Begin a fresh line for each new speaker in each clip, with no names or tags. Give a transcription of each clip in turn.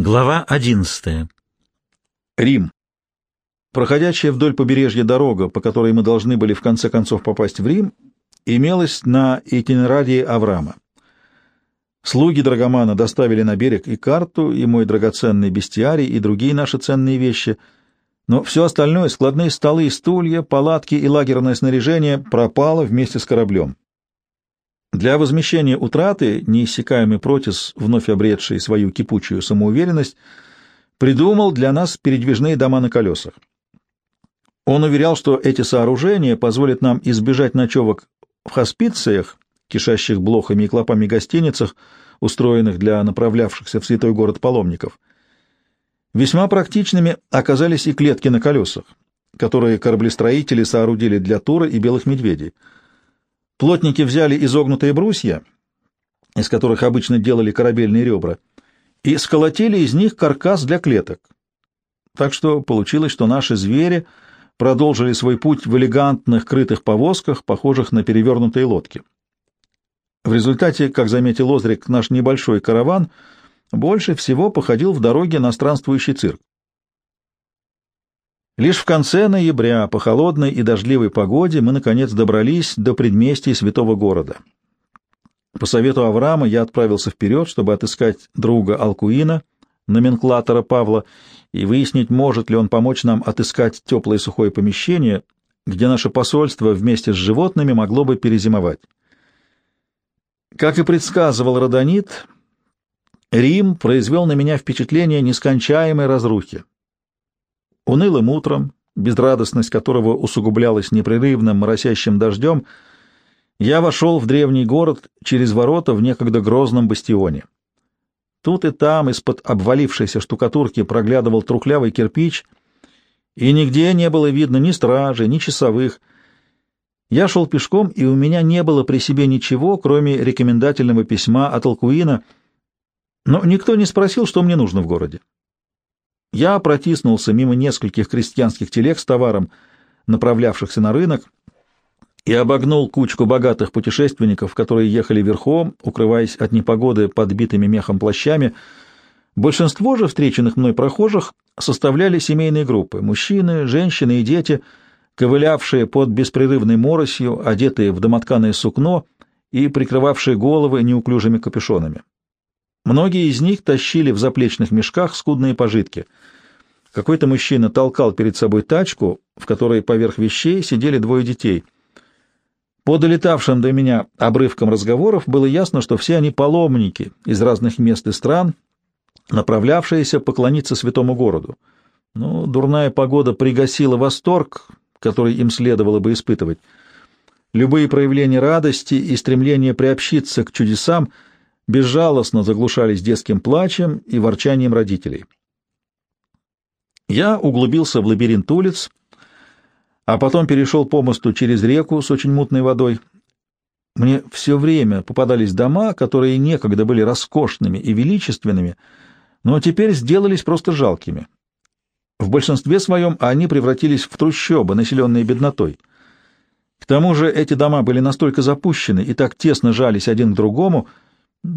Глава 11.
Рим. Проходящая вдоль побережья дорога, по которой мы должны были в конце концов попасть в Рим, имелась на итинерарии Авраама. Слуги Драгомана доставили на берег и карту, и мой драгоценный бестиарий, и другие наши ценные вещи, но все остальное — складные столы, стулья, палатки и лагерное снаряжение — пропало вместе с кораблем. Для возмещения утраты неиссякаемый Протис, вновь обретший свою кипучую самоуверенность, придумал для нас передвижные дома на колесах. Он уверял, что эти сооружения позволят нам избежать ночевок в хоспициях, кишащих блохами и клопами гостиницах, устроенных для направлявшихся в святой город паломников. Весьма практичными оказались и клетки на колесах, которые кораблестроители соорудили для Тура и белых медведей — Плотники взяли изогнутые брусья, из которых обычно делали корабельные ребра, и сколотили из них каркас для клеток. Так что получилось, что наши звери продолжили свой путь в элегантных крытых повозках, похожих на перевернутые лодки. В результате, как заметил Озрик, наш небольшой караван больше всего походил в дороге на странствующий цирк. Лишь в конце ноября, по холодной и дождливой погоде, мы, наконец, добрались до предместий святого города. По совету Авраама я отправился вперед, чтобы отыскать друга Алкуина, номенклатора Павла, и выяснить, может ли он помочь нам отыскать теплое сухое помещение, где наше посольство вместе с животными могло бы перезимовать. Как и предсказывал Родонит, Рим произвел на меня впечатление нескончаемой разрухи. Унылым утром, безрадостность которого усугублялась непрерывным моросящим дождем, я вошел в древний город через ворота в некогда грозном бастионе. Тут и там из-под обвалившейся штукатурки проглядывал трухлявый кирпич, и нигде не было видно ни стражи, ни часовых. Я шел пешком, и у меня не было при себе ничего, кроме рекомендательного письма от Алкуина, но никто не спросил, что мне нужно в городе. Я протиснулся мимо нескольких крестьянских телег с товаром, направлявшихся на рынок, и обогнул кучку богатых путешественников, которые ехали верхом, укрываясь от непогоды подбитыми мехом плащами. Большинство же встреченных мной прохожих составляли семейные группы — мужчины, женщины и дети, ковылявшие под беспрерывной моросью, одетые в домотканое сукно и прикрывавшие головы неуклюжими капюшонами. Многие из них тащили в заплечных мешках скудные пожитки. Какой-то мужчина толкал перед собой тачку, в которой поверх вещей сидели двое детей. По долетавшим до меня обрывкам разговоров было ясно, что все они паломники из разных мест и стран, направлявшиеся поклониться святому городу. Но дурная погода пригасила восторг, который им следовало бы испытывать. Любые проявления радости и стремление приобщиться к чудесам — безжалостно заглушались детским плачем и ворчанием родителей. Я углубился в лабиринт улиц, а потом перешел по мосту через реку с очень мутной водой. Мне все время попадались дома, которые некогда были роскошными и величественными, но теперь сделались просто жалкими. В большинстве своем они превратились в трущобы, населенные беднотой. К тому же эти дома были настолько запущены и так тесно жались один к другому,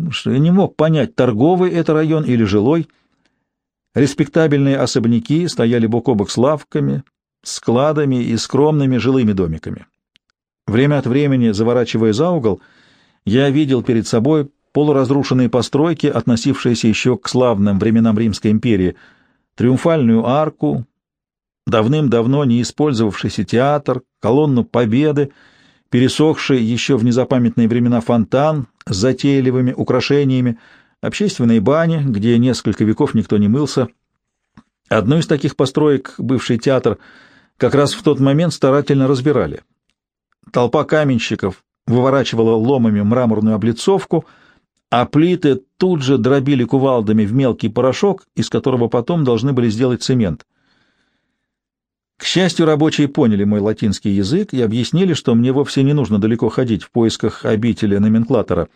что я не мог понять, торговый это район или жилой. Респектабельные особняки стояли бок о бок с лавками, складами и скромными жилыми домиками. Время от времени, заворачивая за угол, я видел перед собой полуразрушенные постройки, относившиеся еще к славным временам Римской империи, триумфальную арку, давным-давно не использовавшийся театр, колонну Победы, пересохший еще в незапамятные времена фонтан с затейливыми украшениями, общественные бани, где несколько веков никто не мылся. Одну из таких построек, бывший театр, как раз в тот момент старательно разбирали. Толпа каменщиков выворачивала ломами мраморную облицовку, а плиты тут же дробили кувалдами в мелкий порошок, из которого потом должны были сделать цемент. К счастью, рабочие поняли мой латинский язык и объяснили, что мне вовсе не нужно далеко ходить в поисках обители номенклатора,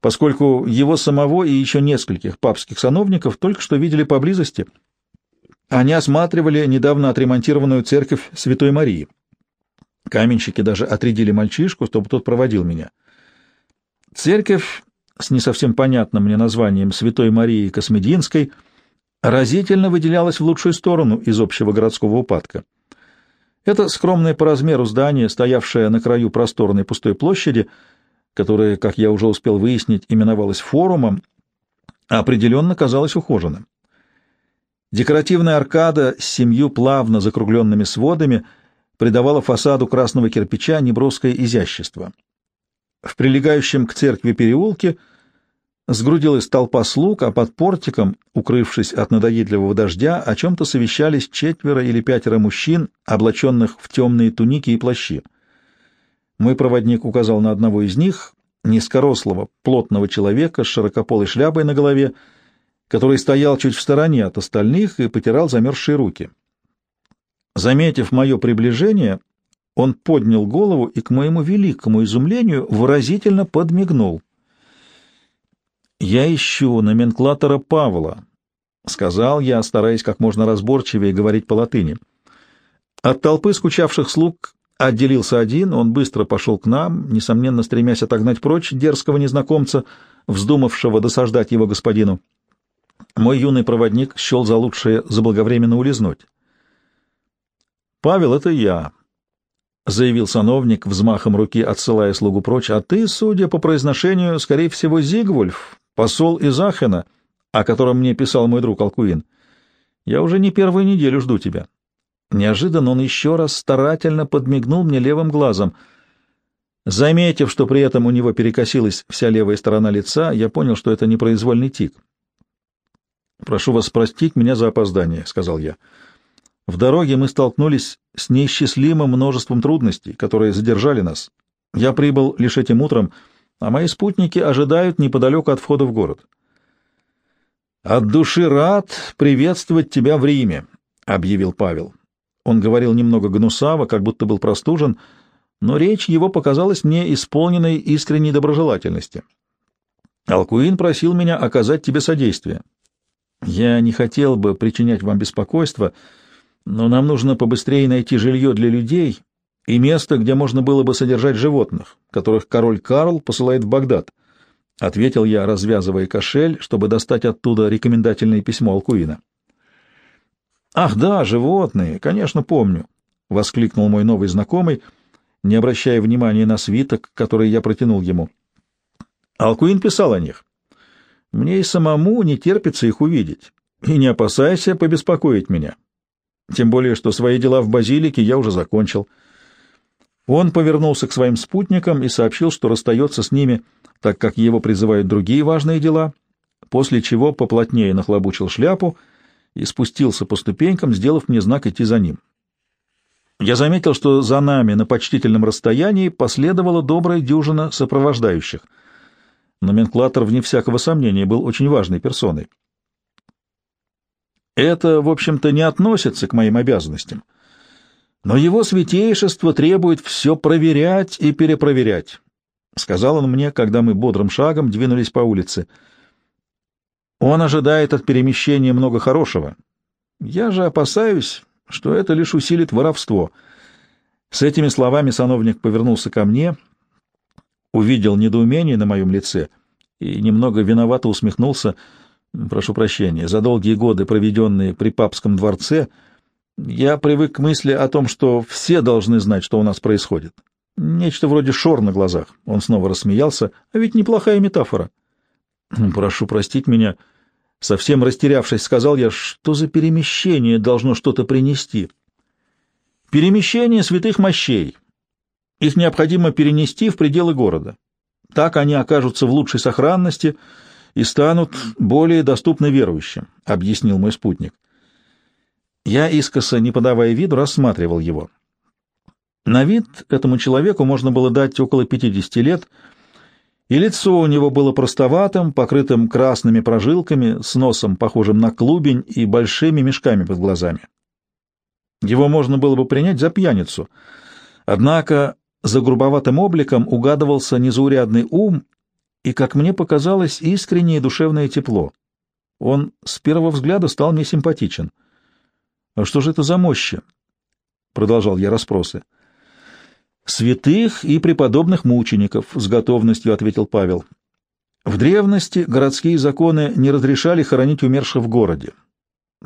поскольку его самого и еще нескольких папских сановников только что видели поблизости. Они осматривали недавно отремонтированную церковь Святой Марии. Каменщики даже отрядили мальчишку, чтобы тот проводил меня. Церковь с не совсем понятным мне названием Святой Марии Космединской разительно выделялась в лучшую сторону из общего городского упадка. Это скромное по размеру здание, стоявшее на краю просторной пустой площади, которое, как я уже успел выяснить, именовалось форумом, определенно казалось ухоженным. Декоративная аркада с семью плавно закругленными сводами придавала фасаду красного кирпича неброское изящество. В прилегающем к церкви переулке сгрудилась толпа слуг, а под портиком, укрывшись от надоедливого дождя, о чем-то совещались четверо или пятеро мужчин, облаченных в темные туники и плащи. Мой проводник указал на одного из них, низкорослого, плотного человека с широкополой шляпой на голове, который стоял чуть в стороне от остальных и потирал замерзшие руки. Заметив мое приближение, он поднял голову и, к моему великому изумлению, выразительно подмигнул. «Я ищу номенклатора Павла», — сказал я, стараясь как можно разборчивее говорить по латыни. От толпы скучавших слуг отделился один, он быстро пошел к нам, несомненно стремясь отогнать прочь дерзкого незнакомца, вздумавшего досаждать его господину. Мой юный проводник счел за лучшее заблаговременно улизнуть. «Павел, это я», — заявил сановник, взмахом руки отсылая слугу прочь, «а ты, судя по произношению, скорее всего, Зигвульф, посол из Ахена, о котором мне писал мой друг Алкуин. Я уже не первую неделю жду тебя». Неожиданно он еще раз старательно подмигнул мне левым глазом. Заметив, что при этом у него перекосилась вся левая сторона лица, я понял, что это непроизвольный тик. «Прошу вас простить меня за опоздание», — сказал я. «В дороге мы столкнулись с неисчислимым множеством трудностей, которые задержали нас. Я прибыл лишь этим утром, а мои спутники ожидают неподалеку от входа в город». «От души рад приветствовать тебя в Риме», — объявил Павел. Он говорил немного гнусаво, как будто был простужен, но речь его показалась мне исполненной искренней доброжелательности. «Алкуин просил меня оказать тебе содействие. Я не хотел бы причинять вам беспокойство, но нам нужно побыстрее найти жилье для людей и место, где можно было бы содержать животных, которых король Карл посылает в Багдад. — ответил я, развязывая кошель, чтобы достать оттуда рекомендательное письмо Алкуина. «Ах да, животные, конечно, помню», — воскликнул мой новый знакомый, не обращая внимания на свиток, который я протянул ему. Алкуин писал о них. Мне и самому не терпится их увидеть. И не опасайся побеспокоить меня. Тем более, что свои дела в базилике я уже закончил. Он повернулся к своим спутникам и сообщил, что расстается с ними, так как его призывают другие важные дела, после чего поплотнее нахлобучил шляпу и спустился по ступенькам, сделав мне знак идти за ним. Я заметил, что за нами на почтительном расстоянии последовала добрая дюжина сопровождающих — Номенклатор, вне всякого сомнения, был очень важной персоной. Это, в общем-то, не относится к моим обязанностям. Но его святейшество требует все проверять и перепроверять, — сказал он мне, когда мы бодрым шагом двинулись по улице. Он ожидает от перемещения много хорошего. Я же опасаюсь, что это лишь усилит воровство. С этими словами сановник повернулся ко мне — увидел недоумение на моем лице и немного виновато усмехнулся. Прошу прощения, за долгие годы, проведенные при папском дворце, я привык к мысли о том, что все должны знать, что у нас происходит. Нечто вроде шор на глазах. Он снова рассмеялся. А ведь неплохая метафора. Прошу простить меня. Совсем растерявшись, сказал я, что за перемещение должно что-то принести. Перемещение святых мощей, их необходимо перенести в пределы города. Так они окажутся в лучшей сохранности и станут более доступны верующим, — объяснил мой спутник. Я искоса, не подавая виду, рассматривал его. На вид этому человеку можно было дать около 50 лет, и лицо у него было простоватым, покрытым красными прожилками, с носом, похожим на клубень, и большими мешками под глазами. Его можно было бы принять за пьяницу, однако за грубоватым обликом угадывался незаурядный ум и, как мне показалось, искреннее душевное тепло. Он с первого взгляда стал мне симпатичен. «А что же это за мощи?» — продолжал я расспросы. «Святых и преподобных мучеников», — с готовностью ответил Павел. «В древности городские законы не разрешали хоронить умерших в городе,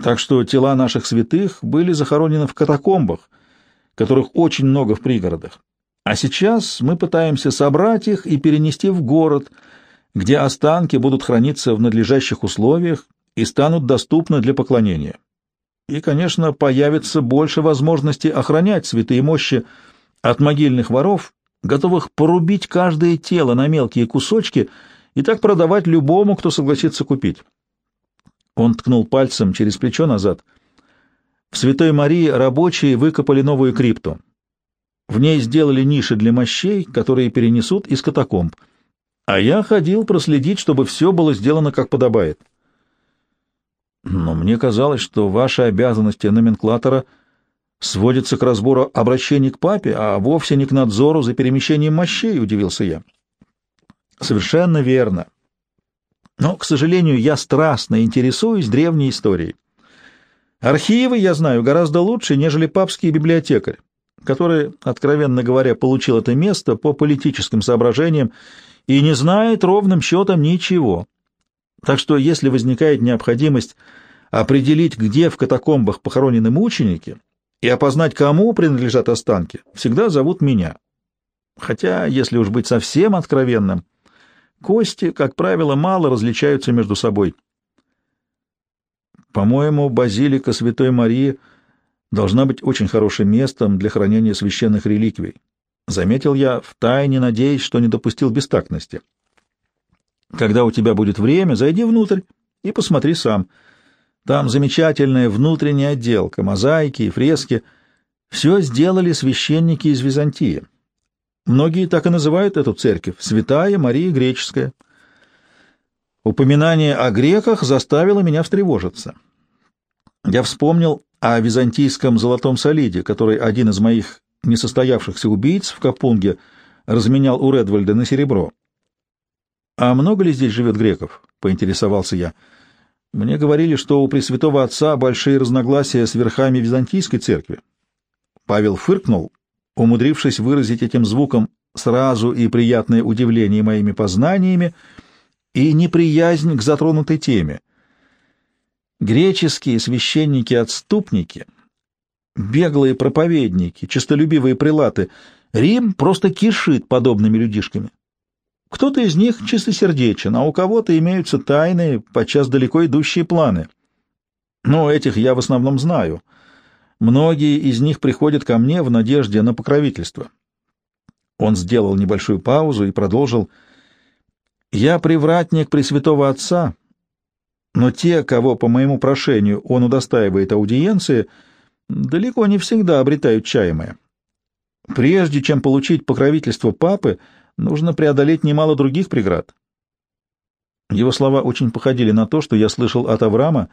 Так что тела наших святых были захоронены в катакомбах, которых очень много в пригородах. А сейчас мы пытаемся собрать их и перенести в город, где останки будут храниться в надлежащих условиях и станут доступны для поклонения. И, конечно, появится больше возможностей охранять святые мощи от могильных воров, готовых порубить каждое тело на мелкие кусочки и так продавать любому, кто согласится купить. Он ткнул пальцем через плечо назад. В Святой Марии рабочие выкопали новую крипту. В ней сделали ниши для мощей, которые перенесут из катакомб. А я ходил проследить, чтобы все было сделано как подобает. Но мне казалось, что ваши обязанности номенклатора сводятся к разбору обращений к папе, а вовсе не к надзору за перемещением мощей, — удивился я. Совершенно верно. Но, к сожалению, я страстно интересуюсь древней историей. Архивы я знаю гораздо лучше, нежели папский библиотекарь, который, откровенно говоря, получил это место по политическим соображениям и не знает ровным счетом ничего. Так что, если возникает необходимость определить, где в катакомбах похоронены мученики, и опознать, кому принадлежат останки, всегда зовут меня. Хотя, если уж быть совсем откровенным, Кости, как правило, мало различаются между собой. По-моему, базилика Святой Марии должна быть очень хорошим местом для хранения священных реликвий. Заметил я, втайне надеясь, что не допустил бестактности. Когда у тебя будет время, зайди внутрь и посмотри сам. Там замечательная внутренняя отделка, мозаики и фрески. Все сделали священники из Византии. Многие так и называют эту церковь — Святая Мария Греческая. Упоминание о греках заставило меня встревожиться. Я вспомнил о византийском золотом солиде, который один из моих несостоявшихся убийц в Капунге разменял у Редвальда на серебро. «А много ли здесь живет греков?» — поинтересовался я. «Мне говорили, что у Пресвятого Отца большие разногласия с верхами Византийской церкви». Павел фыркнул умудрившись выразить этим звуком сразу и приятное удивление моими познаниями и неприязнь к затронутой теме. Греческие священники-отступники, беглые проповедники, честолюбивые прилаты, Рим просто кишит подобными людишками. Кто-то из них чистосердечен, а у кого-то имеются тайные, подчас далеко идущие планы. Но этих я в основном знаю — Многие из них приходят ко мне в надежде на покровительство. Он сделал небольшую паузу и продолжил. «Я привратник Пресвятого Отца, но те, кого по моему прошению он удостаивает аудиенции, далеко не всегда обретают чаемое. Прежде чем получить покровительство Папы, нужно преодолеть немало других преград». Его слова очень походили на то, что я слышал от Авраама,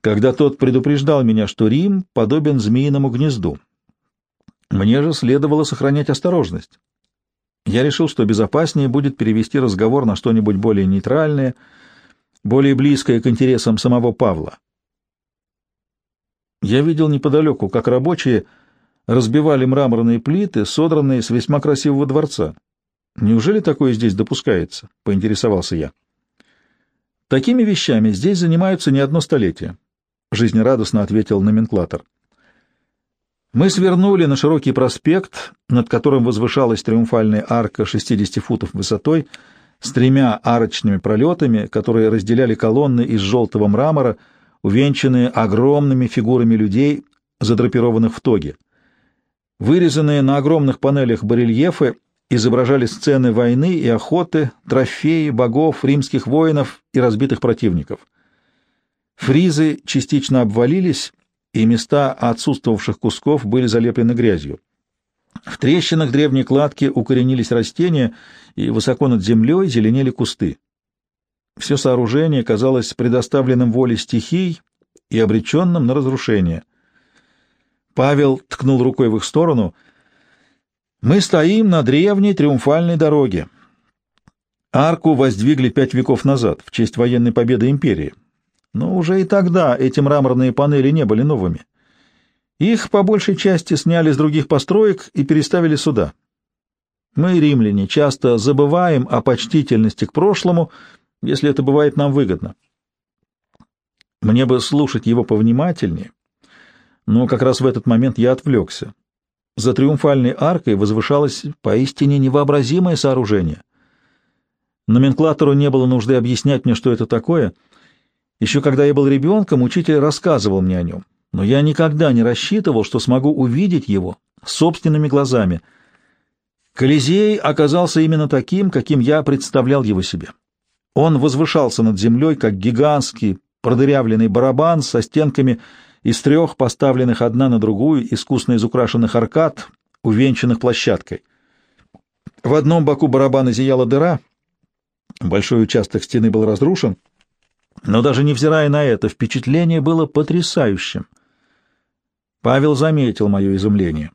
когда тот предупреждал меня, что Рим подобен змеиному гнезду. Мне же следовало сохранять осторожность. Я решил, что безопаснее будет перевести разговор на что-нибудь более нейтральное, более близкое к интересам самого Павла. Я видел неподалеку, как рабочие разбивали мраморные плиты, содранные с весьма красивого дворца. Неужели такое здесь допускается? — поинтересовался я. Такими вещами здесь занимаются не одно столетие. — жизнерадостно ответил номенклатор. Мы свернули на широкий проспект, над которым возвышалась триумфальная арка 60 футов высотой, с тремя арочными пролетами, которые разделяли колонны из желтого мрамора, увенчанные огромными фигурами людей, задрапированных в тоге. Вырезанные на огромных панелях барельефы изображали сцены войны и охоты, трофеи богов, римских воинов и разбитых противников — Фризы частично обвалились, и места отсутствовавших кусков были залеплены грязью. В трещинах древней кладки укоренились растения, и высоко над землей зеленели кусты. Все сооружение казалось предоставленным воле стихий и обреченным на разрушение. Павел ткнул рукой в их сторону. «Мы стоим на древней триумфальной дороге. Арку воздвигли пять веков назад в честь военной победы империи. Но уже и тогда эти мраморные панели не были новыми. Их по большей части сняли с других построек и переставили сюда. Мы, римляне, часто забываем о почтительности к прошлому, если это бывает нам выгодно. Мне бы слушать его повнимательнее, но как раз в этот момент я отвлекся. За триумфальной аркой возвышалось поистине невообразимое сооружение. Номенклатору не было нужды объяснять мне, что это такое. Еще когда я был ребенком, учитель рассказывал мне о нем, но я никогда не рассчитывал, что смогу увидеть его собственными глазами. Колизей оказался именно таким, каким я представлял его себе. Он возвышался над землей, как гигантский продырявленный барабан со стенками из трех поставленных одна на другую искусно изукрашенных аркад, увенчанных площадкой. В одном боку барабана зияла дыра, большой участок стены был разрушен, но даже невзирая на это, впечатление было потрясающим. Павел заметил мое изумление.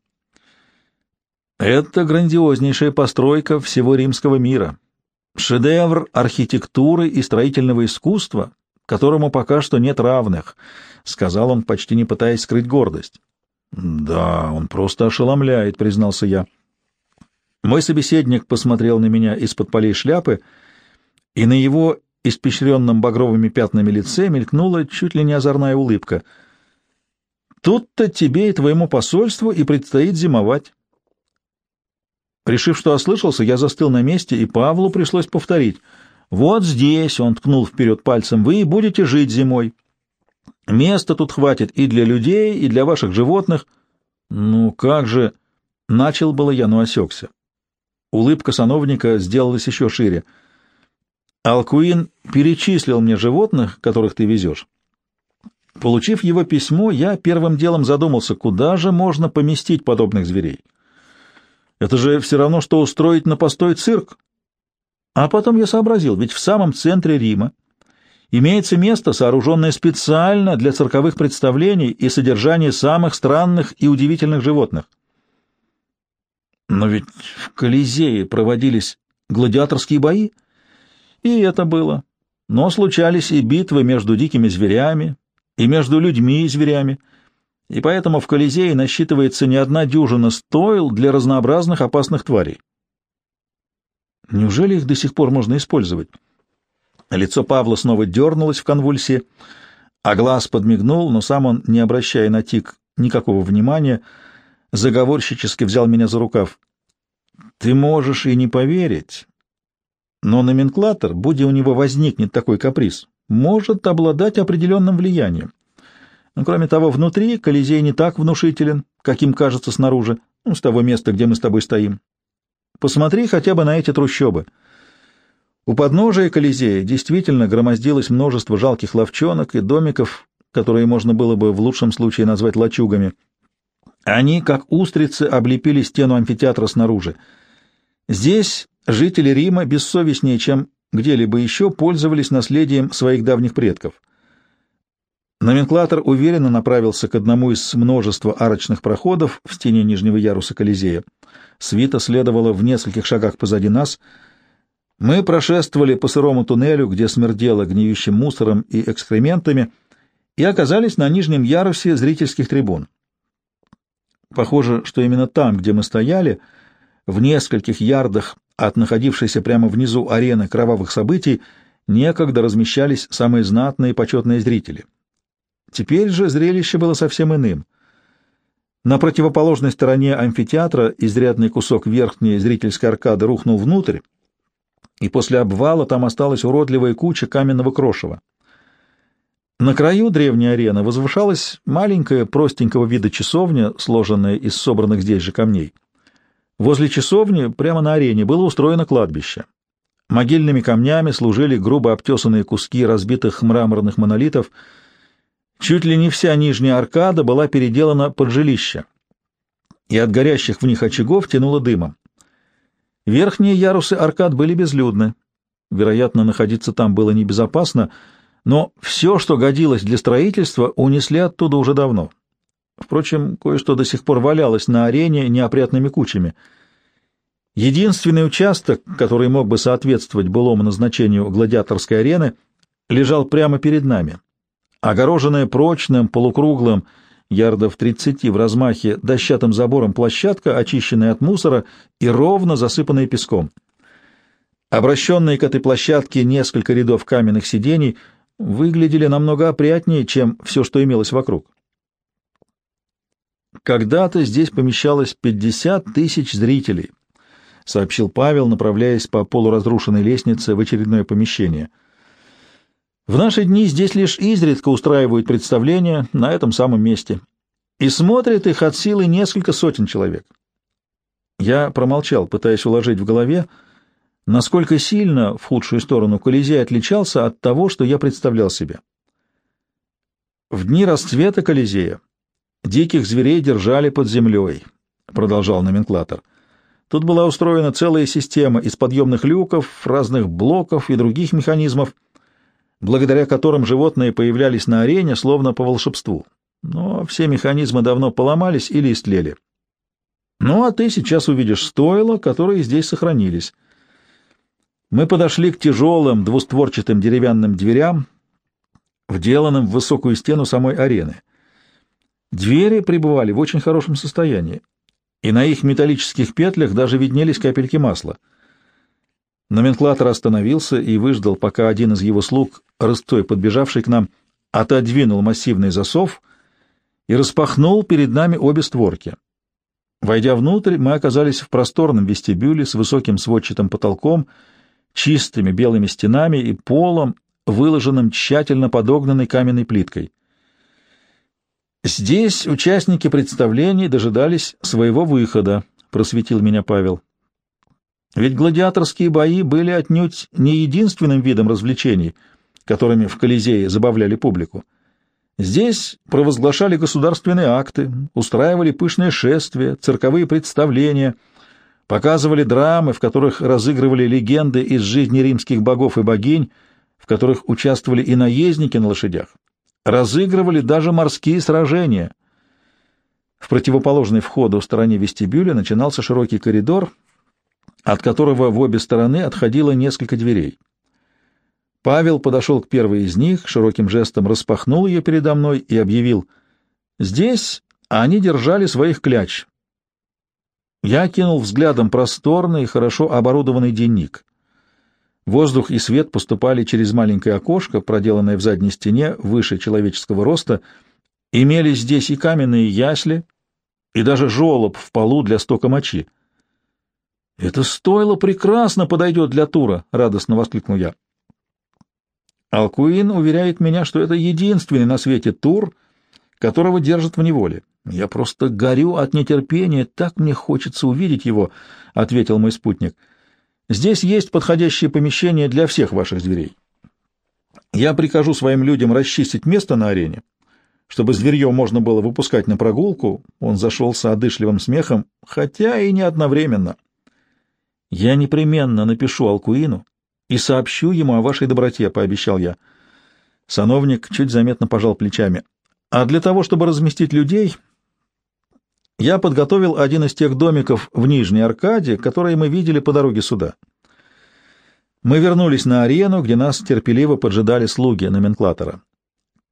Это грандиознейшая постройка всего римского мира, шедевр архитектуры и строительного искусства, которому пока что нет равных, — сказал он, почти не пытаясь скрыть гордость. — Да, он просто ошеломляет, — признался я. Мой собеседник посмотрел на меня из-под полей шляпы, и на его испещренном багровыми пятнами лице мелькнула чуть ли не озорная улыбка. «Тут-то тебе и твоему посольству и предстоит зимовать». Решив, что ослышался, я застыл на месте, и Павлу пришлось повторить — вот здесь, — он ткнул вперед пальцем, — вы будете жить зимой. Места тут хватит и для людей, и для ваших животных. Ну как же... Начал было я, но осекся. Улыбка сановника сделалась еще шире. Алкуин перечислил мне животных, которых ты везешь. Получив его письмо, я первым делом задумался, куда же можно поместить подобных зверей. Это же все равно, что устроить на постой цирк. А потом я сообразил, ведь в самом центре Рима имеется место, сооруженное специально для цирковых представлений и содержания самых странных и удивительных животных. Но ведь в Колизее проводились гладиаторские бои, и это было. Но случались и битвы между дикими зверями, и между людьми и зверями, и поэтому в Колизее насчитывается не одна дюжина стоил для разнообразных опасных тварей. Неужели их до сих пор можно использовать? Лицо Павла снова дернулось в конвульсии, а глаз подмигнул, но сам он, не обращая на тик никакого внимания, заговорщически взял меня за рукав. «Ты можешь и не поверить, но номенклатор, будь у него возникнет такой каприз, может обладать определенным влиянием. Но, кроме того, внутри Колизей не так внушителен, каким кажется снаружи, ну, с того места, где мы с тобой стоим. Посмотри хотя бы на эти трущобы. У подножия Колизея действительно громоздилось множество жалких ловчонок и домиков, которые можно было бы в лучшем случае назвать лачугами. Они, как устрицы, облепили стену амфитеатра снаружи. Здесь жители Рима бессовестнее, чем где-либо еще, пользовались наследием своих давних предков. Номенклатор уверенно направился к одному из множества арочных проходов в стене нижнего яруса Колизея. Свита следовала в нескольких шагах позади нас. Мы прошествовали по сырому туннелю, где смердело гниющим мусором и экскрементами, и оказались на нижнем ярусе зрительских трибун. Похоже, что именно там, где мы стояли, в нескольких ярдах от находившейся прямо внизу арены кровавых событий, некогда размещались самые знатные и почетные зрители. Теперь же зрелище было совсем иным — на противоположной стороне амфитеатра изрядный кусок верхней зрительской аркады рухнул внутрь, и после обвала там осталась уродливая куча каменного крошева. На краю древней арены возвышалась маленькая простенького вида часовня, сложенная из собранных здесь же камней. Возле часовни, прямо на арене, было устроено кладбище. Могильными камнями служили грубо обтесанные куски разбитых мраморных монолитов — Чуть ли не вся нижняя аркада была переделана под жилище, и от горящих в них очагов тянуло дымом. Верхние ярусы аркад были безлюдны. Вероятно, находиться там было небезопасно, но все, что годилось для строительства, унесли оттуда уже давно. Впрочем, кое-что до сих пор валялось на арене неопрятными кучами. Единственный участок, который мог бы соответствовать былому назначению гладиаторской арены, лежал прямо перед нами, Огороженная прочным, полукруглым, ярдов тридцати в размахе, дощатым забором площадка, очищенная от мусора и ровно засыпанная песком. Обращенные к этой площадке несколько рядов каменных сидений, выглядели намного опрятнее, чем все, что имелось вокруг. «Когда-то здесь помещалось 50 тысяч зрителей», — сообщил Павел, направляясь по полуразрушенной лестнице в очередное помещение. «В наши дни здесь лишь изредка устраивают представления на этом самом месте, и смотрят их от силы несколько сотен человек». Я промолчал, пытаясь уложить в голове, насколько сильно в худшую сторону Колизей отличался от того, что я представлял себе. В дни расцвета Колизея Диких зверей держали под землей, продолжал номенклатор. Тут была устроена целая система из подъемных люков, разных блоков и других механизмов, благодаря которым животные появлялись на арене словно по волшебству. Но все механизмы давно поломались или истлели. Ну, а ты сейчас увидишь стойла, которые здесь сохранились. Мы подошли к тяжелым двустворчатым деревянным дверям, вделанным в высокую стену самой арены. Двери пребывали в очень хорошем состоянии, и на их металлических петлях даже виднелись капельки масла. Номенклатор остановился и выждал, пока один из его слуг, рыстой подбежавший к нам, отодвинул массивный засов и распахнул перед нами обе створки. Войдя внутрь, мы оказались в просторном вестибюле с высоким сводчатым потолком, чистыми белыми стенами и полом, выложенным тщательно подогнанной каменной плиткой. Здесь участники представлений дожидались своего выхода, просветил меня Павел. Ведь гладиаторские бои были отнюдь не единственным видом развлечений, которыми в Колизее забавляли публику. Здесь провозглашали государственные акты, устраивали пышные шествия, цирковые представления, показывали драмы, в которых разыгрывали легенды из жизни римских богов и богинь, в которых участвовали и наездники на лошадях, разыгрывали даже морские сражения. В противоположной входу стороне вестибюля начинался широкий коридор, от которого в обе стороны отходило несколько дверей. Павел подошел к первой из них, широким жестом распахнул ее передо мной и объявил «Здесь они держали своих кляч». Я кинул взглядом просторный, хорошо оборудованный денник. Воздух и свет поступали через маленькое окошко, проделанное в задней стене, выше человеческого роста. Имелись здесь и каменные ясли, и даже жолоб в полу для стока мочи. «Это стоило прекрасно подойдет для тура!» — радостно воскликнул я. Алкуин уверяет меня, что это единственный на свете тур, которого держат в неволе. Я просто горю от нетерпения, так мне хочется увидеть его, — ответил мой спутник. — Здесь есть подходящее помещение для всех ваших зверей. Я прикажу своим людям расчистить место на арене, чтобы зверье можно было выпускать на прогулку. Он зашелся одышливым смехом, хотя и не одновременно. Я непременно напишу Алкуину и сообщу ему о вашей доброте, — пообещал я. Сановник чуть заметно пожал плечами. А для того, чтобы разместить людей, я подготовил один из тех домиков в Нижней Аркаде, которые мы видели по дороге сюда. Мы вернулись на арену, где нас терпеливо поджидали слуги номенклатора.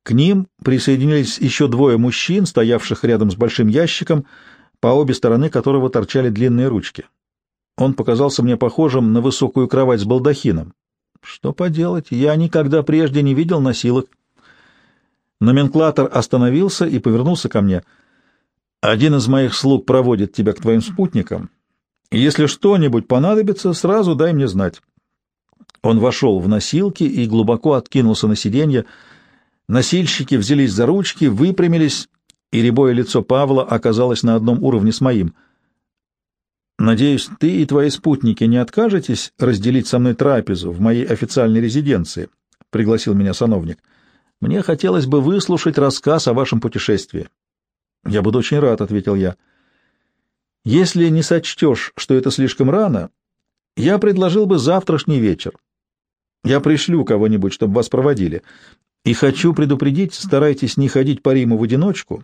К ним присоединились еще двое мужчин, стоявших рядом с большим ящиком, по обе стороны которого торчали длинные ручки. Он показался мне похожим на высокую кровать с балдахином. Что поделать, я никогда прежде не видел носилок. Номенклатор остановился и повернулся ко мне — один из моих слуг проводит тебя к твоим спутникам. если что-нибудь понадобится, сразу дай мне знать. Он вошел в носилки и глубоко откинулся на сиденье. Носильщики взялись за ручки, выпрямились, и рябое лицо Павла оказалось на одном уровне с моим. «Надеюсь, ты и твои спутники не откажетесь разделить со мной трапезу в моей официальной резиденции?» — пригласил меня сановник. «Мне хотелось бы выслушать рассказ о вашем путешествии». «Я буду очень рад», — ответил я. «Если не сочтешь, что это слишком рано, я предложил бы завтрашний вечер. Я пришлю кого-нибудь, чтобы вас проводили. И хочу предупредить, старайтесь не ходить по Риму в одиночку,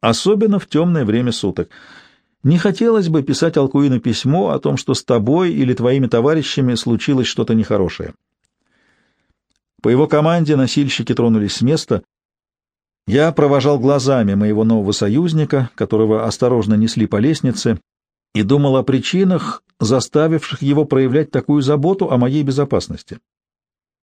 особенно в темное время суток. Не хотелось бы писать Алкуину письмо о том, что с тобой или твоими товарищами случилось что-то нехорошее». По его команде носильщики тронулись с места, я провожал глазами моего нового союзника, которого осторожно несли по лестнице, и думал о причинах, заставивших его проявлять такую заботу о моей безопасности.